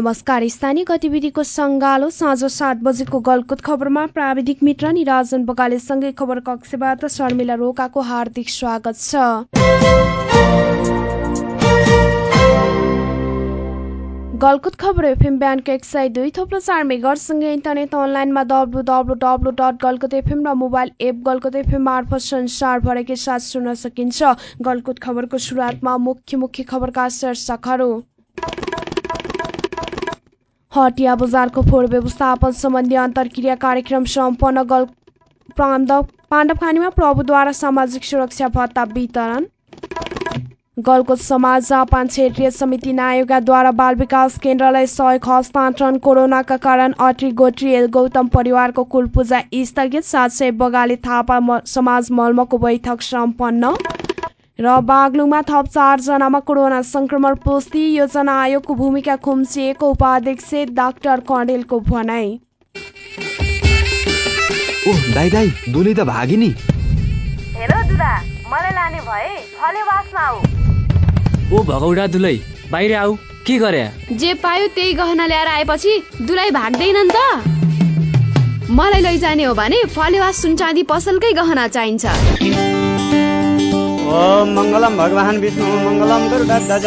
नमस्कार। स्थानीय गतिविधिको सङ्गालो साँझ सात बजेको गलकुत खबरमा प्राविधिक मित्र निराजन बगालेसँगै खबर कक्षबाट शर्मिला रोकाको हार्दिक स्वागत छ। गलकुत खबर एफएम ब्यान्डको एक सय दुई थोप्लो चार मेगरसँगै इन्टरनेट अनलाइनमा W W W dot Galkot FM र मोबाइल एप गलकुत एफएम मार्फत संसारभरकै साथ सुन्न सकिन्छ। गलकुत खबरको सुरुवातमा मुख्य मुख्य खबरका शीर्षकहरू। हटिया बजारको फोहोर व्यवस्थापन सम्बन्धी अन्तर्क्रिया कार्यक्रम सम्पन्न गल पाण्डवखानीमा प्रभुद्वारा सामाजिक सुरक्षा भत्ता वितरण। गलको समाज जापान क्षेत्रीय समिति नायोगाद्वारा बाल विकास केन्द्रलाई सहयोग हस्तान्तरण कोरोनाका कारण अट्री एल गौतम परिवारको कुल पूजा स्थगित। साथै बगाले थापा समाज मर्मको बैठक सम्पन्न। र बागलुङमा थप चारजनामा कोरोना संक्रमण पुष्टि योजना आयोगको भूमिका खुम्चिएको उपाध्यक्ष डाक्टर कणेलको भनाई। ओ दाइ दाइ दुली त भागी नि हेर दुला मलाई लाने भए फले वासमा आऊ। ओ भगौडा दुलै बाहिर आऊ के गरे? जे पायो त्यही गहना ल्याएर आएपछि दुलाई भाग्दैनन् त। मलाई लैजाने हो भने फलेवास सुनचाँदी पसलकै गहना चाहिन्छ। ओम मङ्गलम भगवान् विष्णु मङ्गलम गरुडध्वज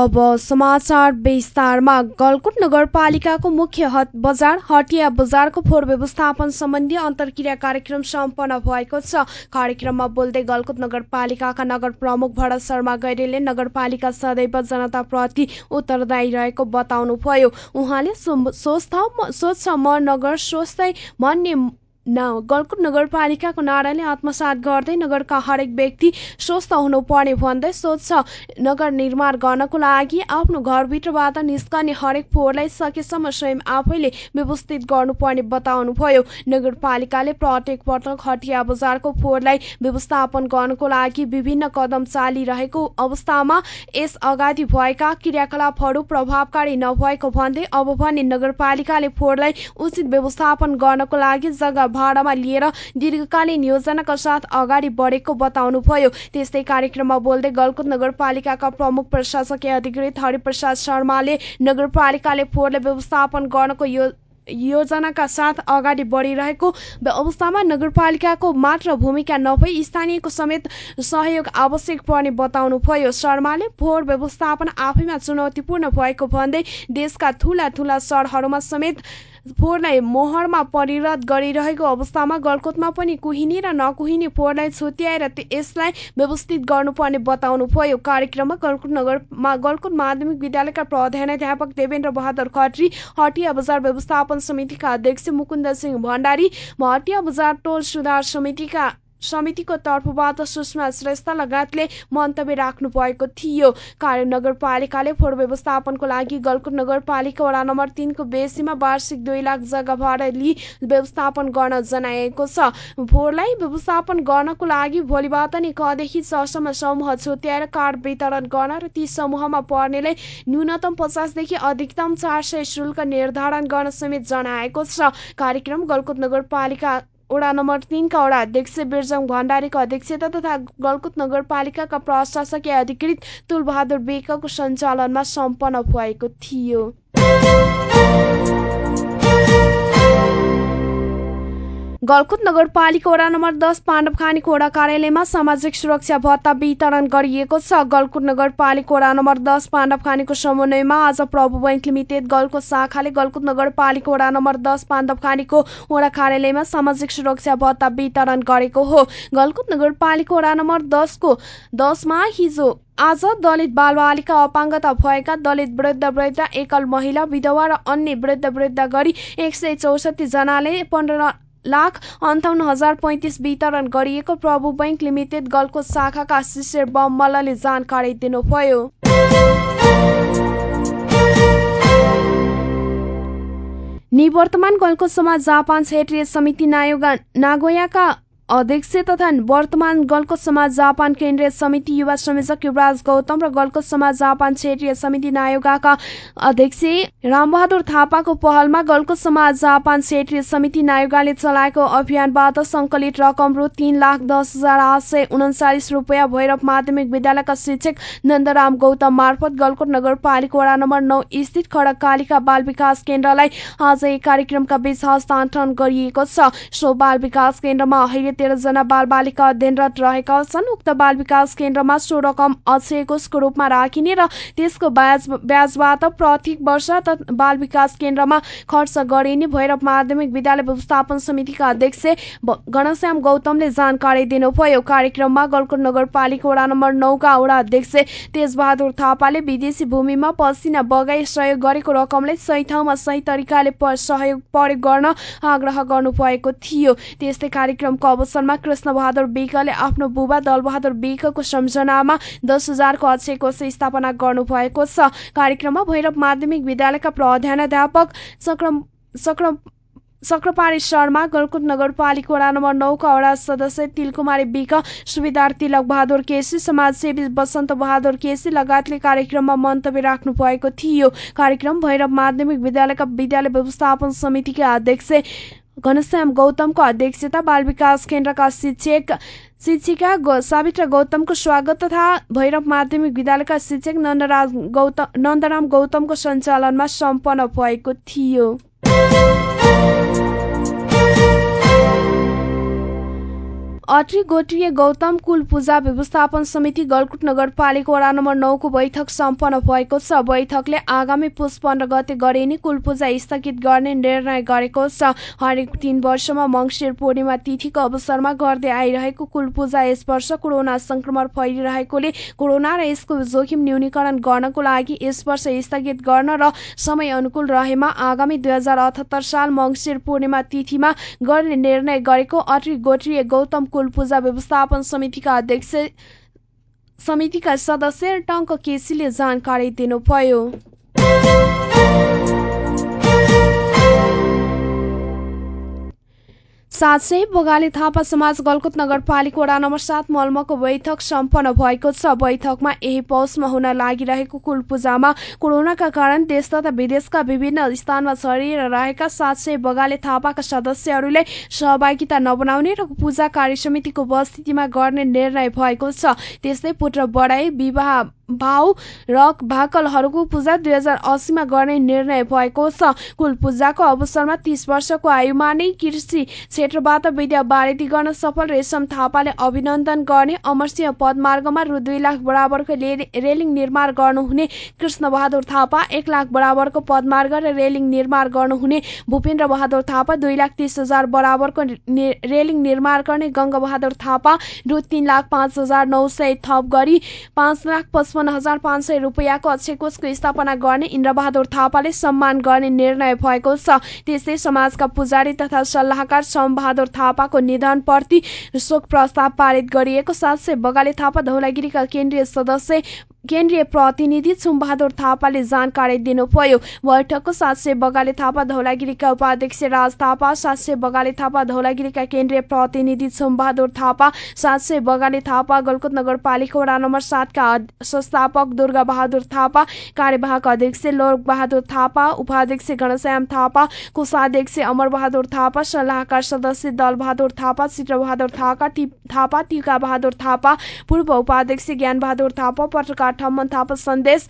अब समाचार विस्तारमा गलकुट नगरपालिकाको मुख्य हट बजार हटिया बजारको फोहोर व्यवस्थापन सम्बन्धी अन्तर्क्रिया कार्यक्रम सम्पन्न भएको छ। कार्यक्रममा बोल्दै गलकुट नगरपालिकाका नगर प्रमुख भरत शर्मा गैरेले नगरपालिका सदैव जनताप्रति उत्तरदायी रहेको बताउनुभयो। उहाँले स्वच्छ म नगर स्वस्थै भन्ने न गलकुट नगरपालिकाको नाराले आत्मसात गर्दै नगरका हरेक व्यक्ति स्वस्थ हुनुपर्ने भन्दै स्वच्छ नगर निर्माण गर्नको लागि आफ्नो घरभित्रबाट निस्कने हरेक फोहोरलाई सकेसम्म स्वयं आफैले व्यवस्थित गर्नुपर्ने बताउनुभयो। नगरपालिकाले प्रत्येक पटक हटिया बजारको फोहोरलाई व्यवस्थापन गर्नको लागि विभिन्न कदम चालिरहेको अवस्थामा यस अगाडि भएका क्रियाकलापहरू प्रभावकारी नभएको भन्दै अब भने नगरपालिकाले फोहोरलाई उचित व्यवस्थापन गर्नको लागि जग्गा भाडामा लिएर दीर्घकालीन योजनाका साथ अगाडि बढेको बताउनुभयो। त्यस्तै कार्यक्रममा बोल्दै गलकुट नगरपालिकाका प्रमुख प्रशासकीय अधिकृत हरिप्रसाद शर्माले नगरपालिकाले फोहोरले व्यवस्थापन गर्नको यो योजनाका साथ अगाडि बढिरहेको अवस्थामा नगरपालिकाको मात्र भूमिका नभई स्थानीयको समेत सहयोग आवश्यक पर्ने बताउनुभयो। शर्माले फोहोर व्यवस्थापन आफैमा चुनौतीपूर्ण भएको भन्दै देशका ठूला ठूला सहरहरूमा समेत फोहोरलाई मोहरमा परिणत गरिरहेको अवस्थामा गलकोटमा पनि कुहिने र नकुहिने फोहोरलाई छुट्याएर यसलाई व्यवस्थित गर्नुपर्ने बताउनुभयो कार्यक्रममा गलकुट नगरमा गलकुट माध्यमिक विद्यालयका प्रधानाध्यापक देवेन्द्र बहादुर खत्री हटिया बजार व्यवस्थापन समितिका अध्यक्ष मुकुन्द सिंह भण्डारी हटिया बजार टोल सुधार समितिका समितिको तर्फबाट सुषमा श्रेष्ठ लगायतले मन्तव्य राख्नु भएको थियो। कार्य नगरपालिकाले फोहोर व्यवस्थापनको लागि गलकुट नगरपालिका वडा नम्बर तिनको बेसीमा वार्षिक दुई लाख जग्गा भाडा लिई व्यवस्थापन गर्न जनाएको छ। फोहोरलाई व्यवस्थापन गर्नको लागि भोलिबाट नै कदेखि छसम्म समूह छुट्याएर कार्ड वितरण गर्न र ती समूहमा पर्नेलाई न्यूनतम पचासदेखि अधिकतम चार सय शुल्क निर्धारण गर्न समेत जनाएको छ। कार्यक्रम गलकुट नगरपालिका वडा नम्बर तिनका वडा अध्यक्ष बिरजङ भण्डारीको अध्यक्षता तथा गलकुट नगरपालिकाका प्रशासकीय अधिकृत तुलबहादुर बेकको सञ्चालनमा सम्पन्न भएको थियो। गलकुट नगरपालिका वडा नम्बर दस पाण्डवखानीको वडा कार्यालयमा सामाजिक सुरक्षा भत्ता वितरण गरिएको छ। गलकुट नगरपालिका वडा नम्बर दस पाण्डवखानीको समन्वयमा आज प्रभु बैङ्क लिमिटेड गलको शाखाले गलकुट नगरपालिका वडा नम्बर दस पाण्डवखानीको वडा कार्यालयमा सामाजिक सुरक्षा भत्ता वितरण गरेको हो। गलकुट नगरपालिका वडा नम्बर दसको दसमा हिजो आज दलित बालबालिका अपाङ्गता भएका दलित वृद्ध वृद्ध एकल महिला विधवा र अन्य वृद्ध वृद्ध गरी एक सय चौसठी जनाले पन्ध्र लाख अन्ठाउन्न हजार पैँतिस वितरण गरिएको प्रभु बैङ्क लिमिटेड गलको शाखाका शिशिर बम मल्लले जानकारी दिनुभयो। निवर्तमान गलको समाज जापान क्षेत्रीय समिति नायोगा नागोयाका अध्यक्ष तथा वर्तमान गलको समाज जापान केन्द्रीय समिति युवा संयोजक युवराज गौतम र गलको समाज जापान क्षेत्रीय समिति नायोगाका अध्यक्ष रामबहादुर थापाको पहलमा गलको समाज जापान क्षेत्रीय समिति नायोगाले चलाएको अभियानबाट सङ्कलित रकम रु तीन लाख दस हजार आठ सय उन्चालिस रुपियाँ भैरव माध्यमिक विद्यालयका शिक्षक नन्दराम गौतम मार्फत गलकोट नगरपालिका वडा नम्बर नौ स्थित खडक कालिका बाल विकास केन्द्रलाई आज एक कार्यक्रमका बीच हस्तान्तरण गरिएको छ। सो बाल विकास केन्द्रमा अहिले तेह्रजना बालबालिका अध्ययनरत रहेका छन्। उक्त बाल विकास केन्द्रमा सो रकम अक्षय कोषको रूपमा राखिने र त्यसको ब्याज ब्याजबाट प्रत्येक वर्ष बाल विकास केन्द्रमा खर्च गरिने भैरव माध्यमिक विद्यालय व्यवस्थापन समितिका अध्यक्ष गणश्याम गौतमले जानकारी दिनुभयो। कार्यक्रममा गलकोट नगरपालिका वडा नम्बर नौका वडा अध्यक्ष तेजबहादुर थापाले विदेशी भूमिमा पसिना बगाई सहयोग गरेको रकमलाई सही ठाउँमा सही तरिकाले सहयोग प्रयोग गर्न आग्रह गर्नुभएको थियो। त्यस्तै कार्यक्रमको अवसरमा कृष्ण बहादुर विकले आफ्नो बुबा दलबहादुर विकको सम्झनामा दस हजारको अक्षय कोष स्थापना गर्नुभएको छ। कार्यक्रममा भैरव माध्यमिक विद्यालयका प्रधानाध्यापक सक्रम सक्रम चक्रपारी शर्मा गलकुट नगरपालिका वडा नम्बर नौका वडा सदस्य तिलकुमारी विक सुविधार तिलक बहादुर केसी समाजसेवी वसन्त बहादुर केसी लगायतले कार्यक्रममा मन्तव्य राख्नु भएको थियो। कार्यक्रम भैरव माध्यमिक विद्यालयका विद्यालय व्यवस्थापन समितिका अध्यक्ष घनश्याम गौतमको अध्यक्षता बाल विकास केन्द्रका शिक्षक शिक्षिका सावित्र गौतमको स्वागत तथा भैरव माध्यमिक विद्यालयका शिक्षक नन्दराज गौतम नन्दराम गौतमको सञ्चालनमा सम्पन्न भएको थियो। अट्री गोत्रीय गौतम कुल पूजा व्यवस्थापन समिति गलकुट नगरपालिका वडा नम्बर नौको बैठक सम्पन्न भएको छ। बैठकले आगामी पुष पन्ध्र गते गरिने कुल पूजा स्थगित गर्ने निर्णय गरेको छ। हरेक तीन वर्षमा मङ्सिर पूर्णिमा तिथिको अवसरमा गर्दै आइरहेको कुल पूजा यस वर्ष कोरोना संक्रमण फैलिरहेकोले कोरोना र यसको जोखिम न्यूनीकरण गर्नको लागि यस वर्ष स्थगित गर्न र समय अनुकूल रहेमा आगामी दुई साल मङ्सिर पूर्णिमा तिथिमा गर्ने निर्णय गरेको अट्री गोत्रीय गौतम पूजा व्यवस्थापन समितिका अध्यक्ष समितिका सदस्य टङ्क केसीले जानकारी दिनुभयो साथै बगाले थापा समाज गलकुत नगरपालिका वडा नम्बर सात मलमको बैठक सम्पन्न भएको छ। बैठकमा यही पौषमा हुन लागिरहेको कुल पूजामा कोरोनाका कारण देश तथा विदेशका विभिन्न स्थानमा छरिएर रहेका सात सय बगाले थापाका सदस्यहरूले सहभागिता नबनाउने र पूजा कार्य समितिको उपस्थितिमा गर्ने निर्णय भएको छ। त्यस्तै पुत्र बढाई विवाह भाउ र भाकलहरूको पूजा दुई हजार अस्सीमा गर्ने निर्णय भएको छ। कुल पूजाको अवसरमा तीस वर्षको आयुमा नै कृषि क्षेत्रबाट विद्या वारिधि गर्न सफल रेशम थापाले अभिनन्दन गर्ने अमरसिंह पदमार्गमा रु दुई लाख बराबरको रेलिङ निर्माण गर्नुहुने कृष्ण बहादुर थापा एक लाख बराबरको पदमार्ग र रेलिङ निर्माण गर्नुहुने भूपेन्द्र बहादुर थापा दुई लाख तीस हजार बराबरको रेलिङ निर्माण गर्ने गङ्गा बहादुर थापा रु तीन लाख पाँच हजार नौ सय थप गरी पाँच लाख पचपन्न पचपन्न हजार पाँच सय रुपियाँको अक्षय कोषको स्थापना गर्ने इन्द्रबहादुर थापाले सम्मान गर्ने निर्णय भएको छ। त्यस्तै समाजका पुजारी तथा सल्लाहकार सोमबहादुर थापाको निधनप्रति शोक प्रस्ताव पारित गरिएको साथ बगाले थापा धौलागिरीका केन्द्रीय सदस्य केन्द्रीय प्रतिनिधि छुमबहादुर थापाले जानकारी दिनुभयो बैठकको सात बगाले थापा धौलागिरीका उपाध्यक्ष राज थापा सात बगाले थापा धौलागिरीका केन्द्रीय प्रतिनिधि छुमबहादुर थापा सात बगाले थापा गलकुत नगरपालिका वडा नम्बर सातका संस्थापक दुर्गा बहादुर थापा कार्यवाहक अध्यक्ष लोक बहादुर थापा उपाध्यक्ष घनश्याम थापा कोषाध्यक्ष अमर बहादुर थापा सल्लाहकार सदस्य दल बहादुर थापा चित्रबहादुर थापा थापा टिका बहादुर थापा पूर्व उपाध्यक्ष ज्ञान बहादुर थापा पत्रकार ठम्मन थापा सन्देश।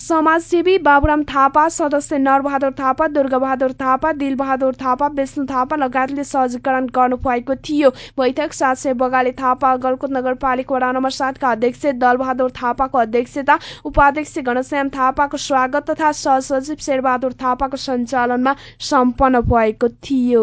समाजसेवी बाबुराम थापा सदस्य नरबहादुर थापा दुर्गाबहादुर थापा दिलबहादुर थापा विष्णु थापा लगायतले सहजीकरण गर्नुभएको थियो। बैठक सात सय बगाले थापा गलकुट नगरपालिका वडा नम्बर सातका अध्यक्ष दलबहादुर थापाको अध्यक्षता उपाध्यक्ष घनश्याम थापाको स्वागत तथा सहसचिव शेरबहादुर थापाको सञ्चालनमा सम्पन्न भएको थियो।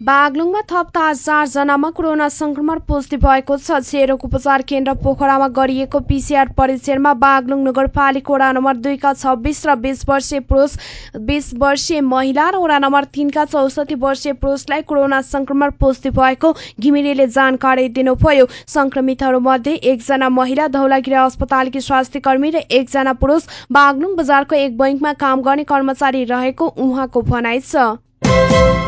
बागलुङमा थप चारजनामा कोरोना संक्रमण पुष्टि भएको छ। छेरोक उपचार केन्द्र पोखरामा गरिएको पिसिआर परीक्षणमा बागलुङ नगरपालिका वडा नम्बर दुईका छब्बिस र बिस वर्षीय पुरुष बिस वर्षीय महिला र वडा नम्बर तिनका चौसठी वर्षीय पुरुषलाई कोरोना संक्रमण पुष्टि भएको घिमिरेले जानकारी दिनुभयो। संक्रमितहरूमध्ये एकजना महिला धौलागिरी अस्पतालकी स्वास्थ्य कर्मी र एकजना पुरुष बागलुङ बजारको एक बैङ्कमा काम गर्ने कर्मचारी रहेको उहाँको भनाइ छ।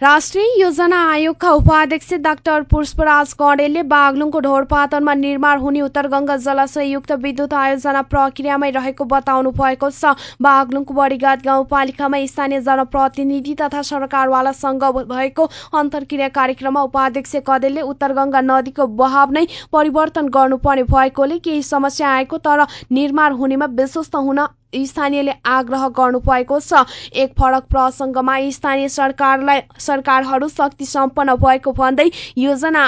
राष्ट्रिय योजना आयोगका उपाध्यक्ष डाक्टर पुष्पराज कडेलले बागलुङको ढोरपातनमा निर्माण हुने उत्तरगङ्गा जलाशययुक्त विद्युत आयोजना प्रक्रियामै रहेको बताउनु भएको छ। बागलुङको बडीघाट गाउँपालिकामा स्थानीय जनप्रतिनिधि तथा सरकारवालासँग भएको अन्तर्क्रिया कार्यक्रममा उपाध्यक्ष कडेलले उत्तरगङ्गा नदीको बहाव नै परिवर्तन गर्नुपर्ने भएकोले केही समस्या आएको तर निर्माण हुनेमा विश्वस्त हुन स्थानीयले आग्रह गर्नु भएको छ। एक फरक प्रसङ्गमा स्थानीय सरकारलाई सरकारहरू शक्ति सम्पन्न भएको भन्दै योजना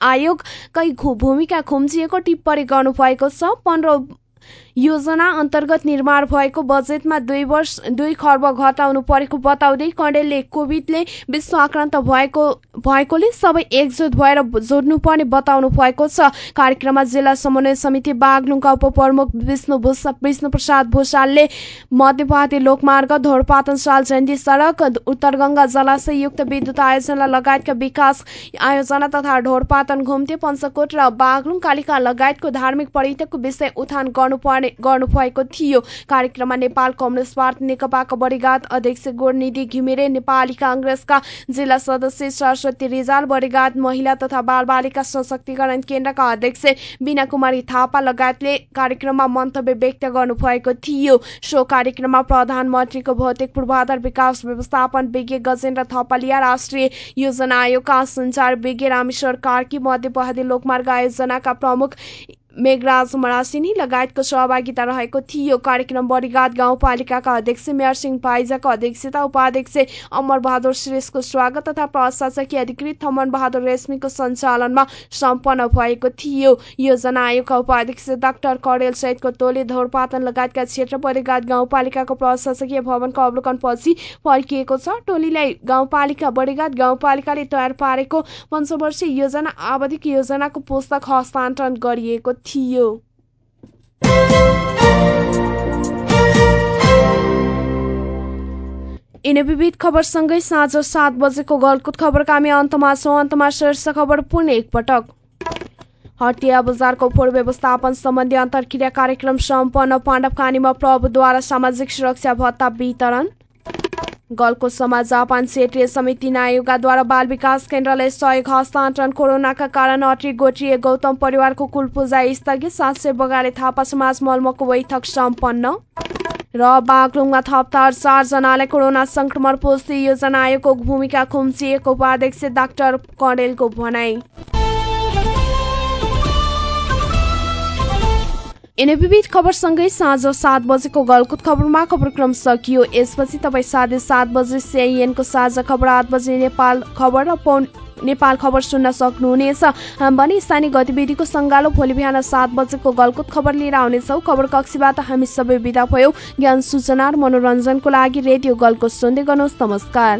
आयोगकै भूमिका खुम्चिएको टिप्पणी गर्नुभएको छ। पन्ध्र योजना अन्तर्गत निर्माण भएको बजेटमा दुई वर्ष दुई खर्ब घटाउनु परेको बताउँदै कण्डेलले कोभिडले विश्व आक्रान्त भएको भएकोले सबै एकजुट भएर जोड्नुपर्ने बताउनु भएको छ। कार्यक्रममा जिल्ला समन्वय समिति बागलुङका उपप्रमुख विष्णु भूषा विष्णु प्रसाद भूषालले मध्यपहाडी लोकमार्ग धोरपातन साल झण्डी सडक उत्तरगङ्गा जलाशययुक्त विद्युत आयोजना लगायतका विकास आयोजना तथा ढोरपातन घुम्ते पञ्चकोट र बागलुङ कालिका लगायतको धार्मिक पर्यटकको विषय उठान गर्नुपर्ने गर्नुभएको थियो। कार्यक्रममा नेपाल कम्युनिस्ट पार्टी नेकपाका बडीघाट अध्यक्ष गोरनिधि घिमिरे नेपाली काङ्ग्रेसका जिल्ला सदस्य सरस्वती रिजाल बडीघाट महिला तथा बालबालिका सशक्तिकरण केन्द्रका अध्यक्ष बिना कुमारी थापा लगायतले कार्यक्रममा मन्तव्य व्यक्त गर्नुभएको थियो। सो कार्यक्रममा प्रधानमन्त्रीको भौतिक पूर्वाधार विकास व्यवस्थापन विज्ञ गजेन्द्र थपलिया राष्ट्रिय योजना आयोगका सञ्चार विज्ञ रामेश्वर कार्की मध्यपहाडी लोकमार्ग आयोजनाका प्रमुख मेघराज मरासिनी लगायतको सहभागिता रहेको थियो। कार्यक्रम बडीघाट गाउँपालिकाका अध्यक्ष मेयर सिंह पाइजाको अध्यक्षता उपाध्यक्ष अमर बहादुर श्रेष्ठको स्वागत तथा प्रशासकीय अधिकृत थमन बहादुर रेश्मीको सञ्चालनमा सम्पन्न भएको थियो। योजना आयोगका उपाध्यक्ष डाक्टर कडेल सहितको टोली धौरपातन लगायतका क्षेत्र बडीघाट गाउँपालिकाको प्रशासकीय भवनको अवलोकनपछि फर्किएको छ। टोलीलाई गाउँपालिका बडीघाट गाउँपालिकाले तयार पारेको पञ्चवर्षीय योजना आवधिक योजनाको पुस्तक हस्तान्तरण गरिएको थियो। यिनै विविध खबरसँगै साँझ सात बजेको गलकुट खबरका हामी अन्तमा छौँ। अन्तमा शीर्ष खबर पुनः एकपटक। हटिया बजारको फोहोर व्यवस्थापन सम्बन्धी अन्तर्क्रिया कार्यक्रम सम्पन्न पाण्डवकानीमा प्रभुद्वारा सामाजिक सुरक्षा भत्ता वितरण। गलको समाज जापान क्षेत्रीय समिति नायुगाद्वारा बाल विकास केन्द्रलाई सहयोग हस्तान्तरण कोरोनाका कारण अटी गोटिए गौतम परिवारको कुल पूजा स्थगित। सात सय बगाले थापा समाज मल्मको बैठक सम्पन्न। र बागलुङमा थपथार चारजनालाई कोरोना संक्रमण पुष्टि योजना आयोगको भूमिका खुम्चिएको उपाध्यक्ष डाक्टर कडेलको भनाई। विविध खबरसँगै साँझ सात बजेको गलकुट खबरमा खबरक्रम सकियो। यसपछि तपाईँ साढे सात बजे सिआइएनको साझा खबर आठ बजे नेपाल खबर र नेपाल खबर सुन्न सक्नुहुनेछ। भने स्थानीय गतिविधिको सङ्गालो भोलि बिहान सात बजेको गलकुट खबर लिएर आउनेछौँ। खबर कक्षीबाट हामी सबै विदा भयौँ। ज्ञान सूचना र मनोरञ्जनको लागि रेडियो गलकुट सुन्दै गर्नुहोस्। नमस्कार।